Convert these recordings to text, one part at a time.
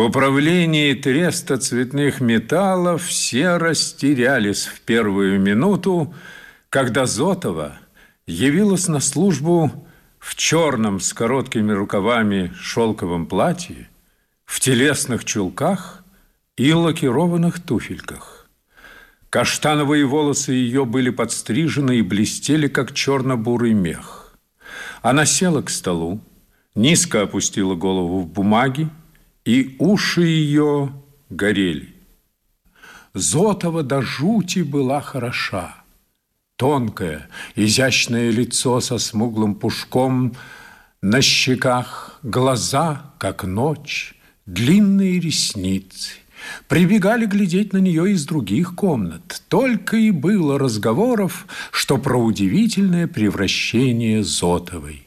В управлении треста цветных металлов все растерялись в первую минуту, когда Зотова явилась на службу в черном с короткими рукавами шелковом платье, в телесных чулках и лакированных туфельках. Каштановые волосы ее были подстрижены и блестели, как черно-бурый мех. Она села к столу, низко опустила голову в бумаги, и уши ее горели. Зотова до жути была хороша. Тонкое, изящное лицо со смуглым пушком на щеках, глаза, как ночь, длинные ресницы. Прибегали глядеть на нее из других комнат. Только и было разговоров, что про удивительное превращение Зотовой.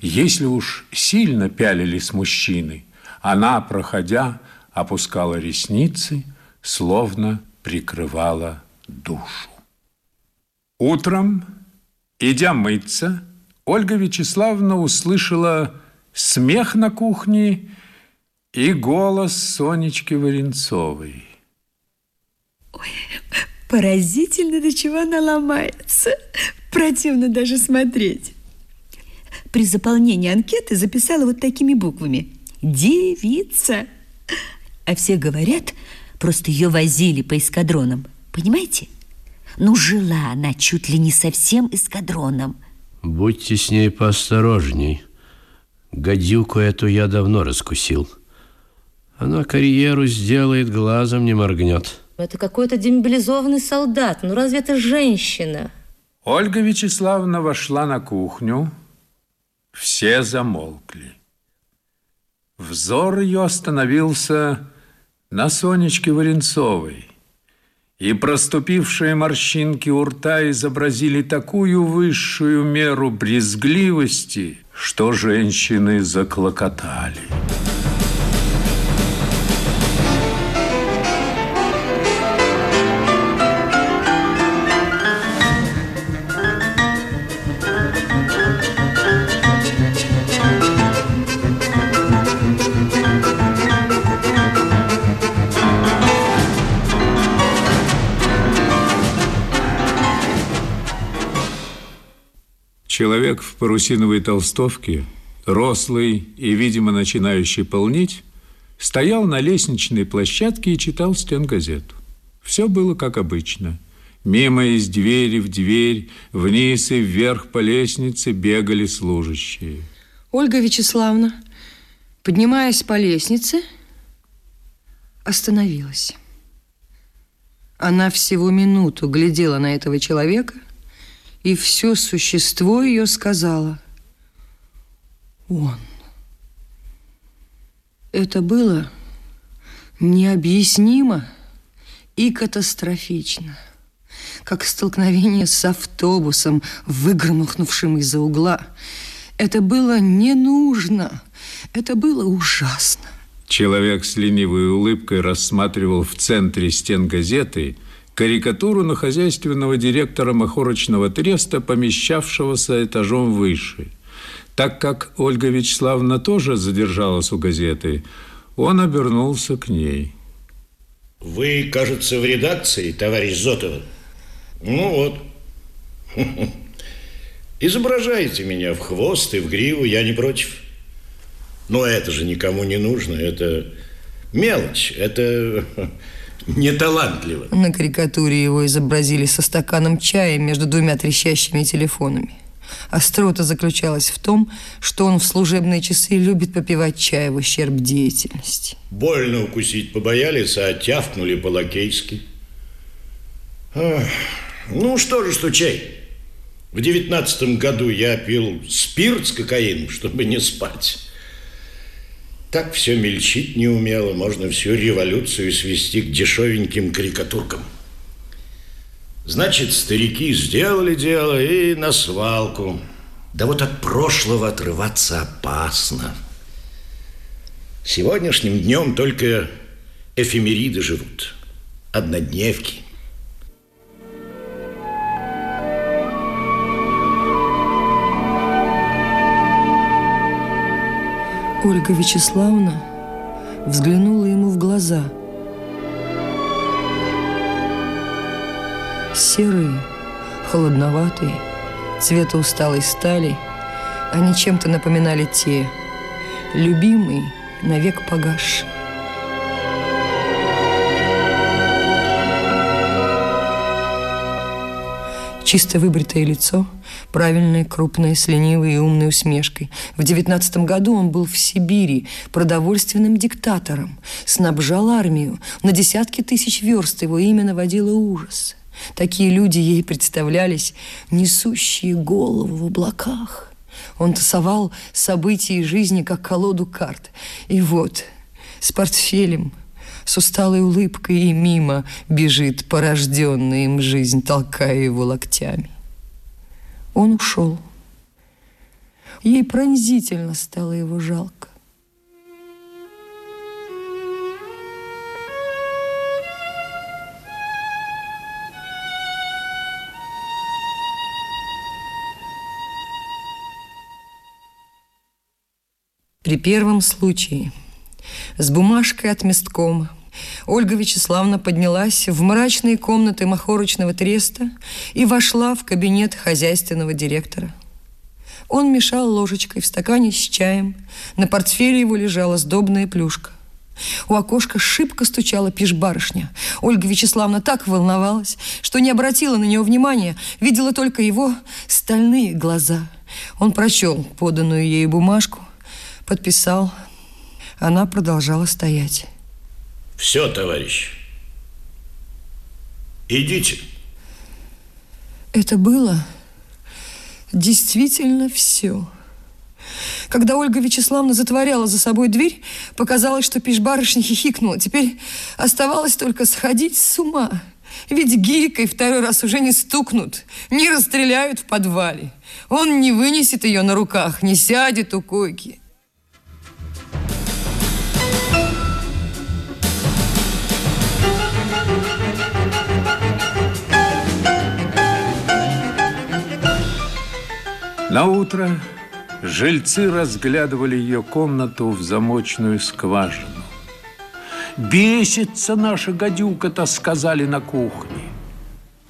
Если уж сильно пялились мужчины – она, проходя, опускала ресницы, словно прикрывала душу. Утром, идя мыться, Ольга Вячеславовна услышала смех на кухне и голос Сонечки Варенцовой. Ой, поразительно, до чего она ломается. Противно даже смотреть. При заполнении анкеты записала вот такими буквами – девица. А все говорят, просто ее возили по эскадронам. Понимаете? Ну, жила она чуть ли не совсем эскадроном. Будьте с ней поосторожней. Гадюку эту я давно раскусил. Она карьеру сделает, глазом не моргнет. Это какой-то демобилизованный солдат. Ну, разве это женщина? Ольга Вячеславовна вошла на кухню. Все замолкли. Взор ее остановился на Сонечке Варенцовой, и проступившие морщинки у рта изобразили такую высшую меру брезгливости, что женщины заклокотали. Человек в парусиновой толстовке, рослый и, видимо, начинающий полнеть, стоял на лестничной площадке и читал стенгазету. Все было как обычно. Мимо из двери в дверь, вниз и вверх по лестнице бегали служащие. Ольга Вячеславовна, поднимаясь по лестнице, остановилась. Она всего минуту глядела на этого человека – и все существо ее сказала «Он». Это было необъяснимо и катастрофично, как столкновение с автобусом, выгромыхнувшим из-за угла. Это было не нужно, это было ужасно. Человек с ленивой улыбкой рассматривал в центре стен газеты карикатуру на хозяйственного директора Махорочного треста, помещавшегося этажом выше. Так как Ольга Вячеславовна тоже задержалась у газеты, он обернулся к ней. Вы, кажется, в редакции, товарищ Зотова. Ну вот. Изображаете меня в хвост и в гриву, я не против. Но это же никому не нужно, это мелочь, это неталантливо. На карикатуре его изобразили со стаканом чая между двумя трещащими телефонами. Острота заключалась в том, что он в служебные часы любит попивать чай в ущерб деятельности. Больно укусить побоялись, а тявкнули по-лакейски. Ну, что же, что чай? В девятнадцатом году я пил спирт с кокаином, чтобы не спать. Так все мельчить не умело, можно всю революцию свести к дешевеньким карикатуркам. Значит, старики сделали дело и на свалку. Да вот от прошлого отрываться опасно. Сегодняшним днем только эфемериды живут. однодневки. Ольга Вячеславовна взглянула ему в глаза. Серые, холодноватые, цвета усталой стали, они чем-то напоминали те, любимые, навек погасшие. Чисто выбритое лицо, правильное, крупное, с ленивой и умной усмешкой. В девятнадцатом году он был в Сибири продовольственным диктатором, снабжал армию. На десятки тысяч верст его имя наводило ужас. Такие люди ей представлялись, несущие голову в облаках. Он тасовал события жизни, как колоду карт. И вот, с портфелем – с усталой улыбкой и мимо бежит порожденная им жизнь, толкая его локтями. Он ушел. Ей пронзительно стало его жалко. При первом случае – с бумажкой от месткома. Ольга Вячеславовна поднялась в мрачные комнаты Махорочного треста и вошла в кабинет хозяйственного директора. Он мешал ложечкой в стакане с чаем. На портфеле его лежала сдобная плюшка. У окошка шибко стучала пиш-барышня. Ольга Вячеславовна так волновалась, что не обратила на него внимания, видела только его стальные глаза. Он прочел поданную ей бумажку, подписал – она продолжала стоять. Все, товарищ. Идите. Это было действительно все. Когда Ольга Вячеславовна затворяла за собой дверь, показалось, что пиш-барышня хихикнула. Теперь оставалось только сходить с ума. Ведь гикой второй раз уже не стукнут, не расстреляют в подвале. Он не вынесет ее на руках, не сядет у койки. На утро жильцы разглядывали ее комнату в замочную скважину. «Бесится наша гадюка-то», — сказали на кухне.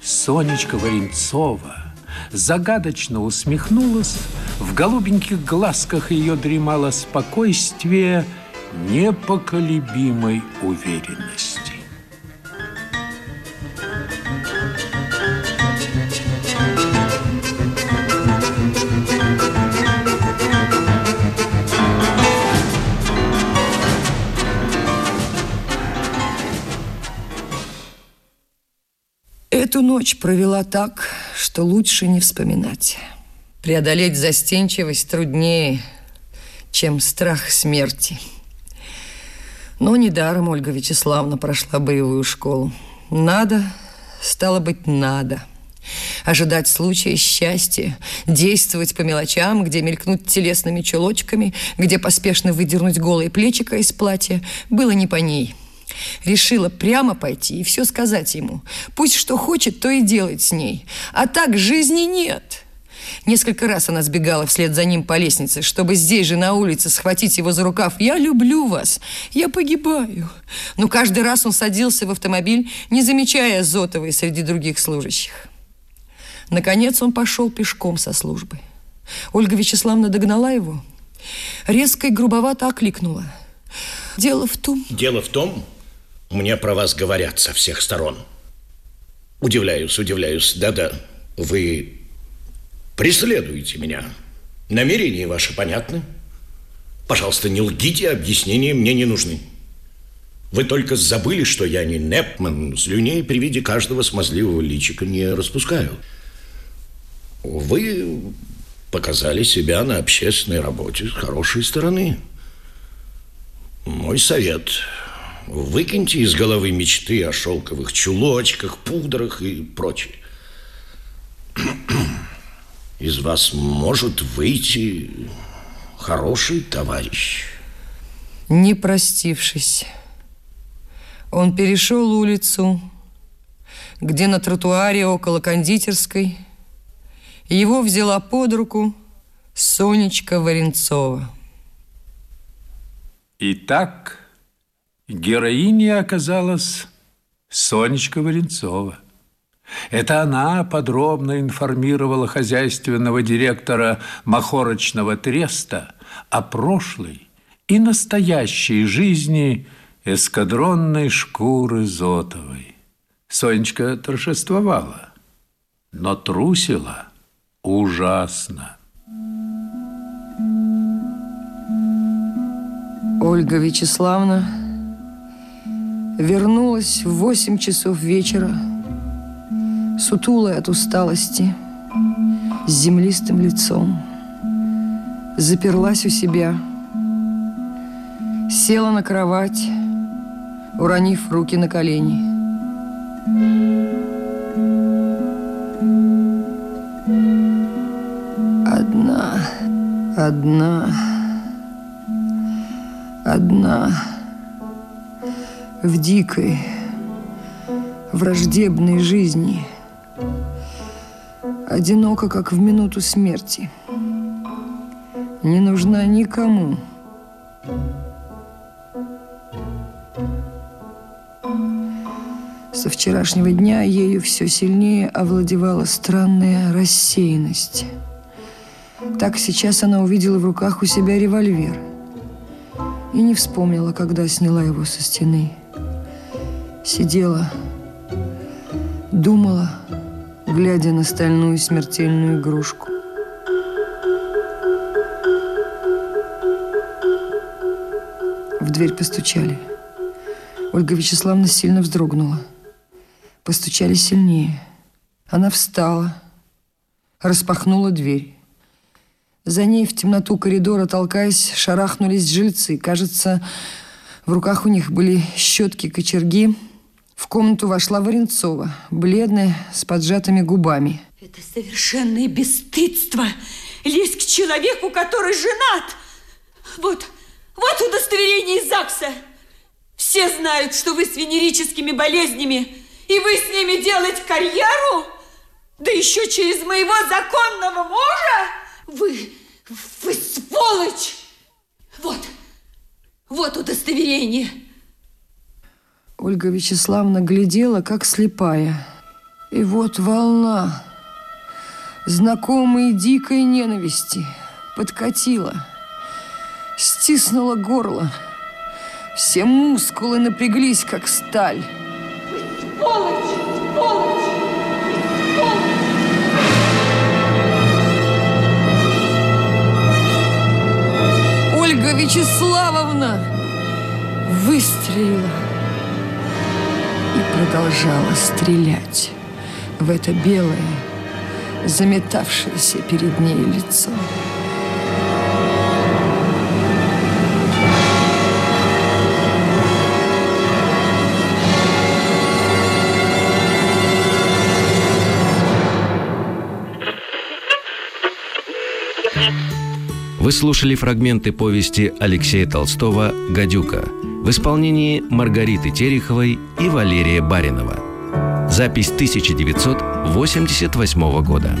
Сонечка Варенцова загадочно усмехнулась, в голубеньких глазках ее дремало спокойствие непоколебимой уверенности. Эту ночь провела так, что лучше не вспоминать. Преодолеть застенчивость труднее, чем страх смерти. Но недаром Ольга Вячеславовна прошла боевую школу. Надо, стало быть, надо. Ожидать случая счастья, действовать по мелочам, где мелькнуть телесными чулочками, где поспешно выдернуть голые плечика из платья, было не по ней – Решила прямо пойти и все сказать ему. Пусть что хочет, то и делает с ней. А так жизни нет. Несколько раз она сбегала вслед за ним по лестнице, чтобы здесь же на улице схватить его за рукав. «Я люблю вас! Я погибаю!» Но каждый раз он садился в автомобиль, не замечая Зотовой среди других служащих. Наконец он пошел пешком со службы. Ольга Вячеславовна догнала его, резко и грубовато окликнула. «Дело в том...» «Дело в том, мне про вас говорят со всех сторон. Удивляюсь, удивляюсь. Да-да, вы преследуете меня. Намерения ваши понятны. Пожалуйста, не лгите, объяснения мне не нужны. Вы только забыли, что я не Непман, слюней при виде каждого смазливого личика не распускаю. Вы показали себя на общественной работе с хорошей стороны. Мой совет Выкиньте из головы мечты о шелковых чулочках, пудрах и прочее. Из вас может выйти хороший товарищ. Не простившись, он перешел улицу где на тротуаре около кондитерской его взяла под руку Сонечка Варенцова. Итак, героиней оказалась Сонечка Варенцова. Это она подробно информировала хозяйственного директора Махорочного треста о прошлой и настоящей жизни эскадронной шкуры Зотовой. Сонечка торжествовала, но трусила ужасно. Ольга Вячеславна вернулась в 8 часов вечера, сутулая от усталости, с землистым лицом. Заперлась у себя, села на кровать, уронив руки на колени. Одна, одна, одна, в дикой, враждебной жизни, одиноко, как в минуту смерти, не нужна никому. Со вчерашнего дня ею все сильнее овладевала странная рассеянность. Так сейчас она увидела в руках у себя револьвер и не вспомнила, когда сняла его со стены. Сидела, думала, глядя на стальную смертельную игрушку. В дверь постучали. Ольга Вячеславовна сильно вздрогнула. Постучали сильнее. Она встала, распахнула дверь. За ней в темноту коридора, толкаясь, шарахнулись жильцы. Кажется, в руках у них были щетки, кочерги. В комнату вошла Варенцова, бледная, с поджатыми губами. Это совершенное бесстыдство. Лезть к человеку, который женат. Вот, вот удостоверение из ЗАГСа. Все знают, что вы с венерическими болезнями, и вы с ними делать карьеру? Да еще через моего законного мужа? Вы, вы сволочь! Вот, вот удостоверение. Ольга Вячеславовна глядела, как слепая. И вот волна знакомой дикой ненависти подкатила, стиснула горло. Все мускулы напряглись, как сталь. Сволочь! Сволочь! Ольга Вячеславовна выстрелила и продолжала стрелять в это белое, заметавшееся перед ней лицо. Вы слушали фрагменты повести Алексея Толстого «Гадюка» в исполнении Маргариты Тереховой и Валерия Баринова. Запись 1988 года.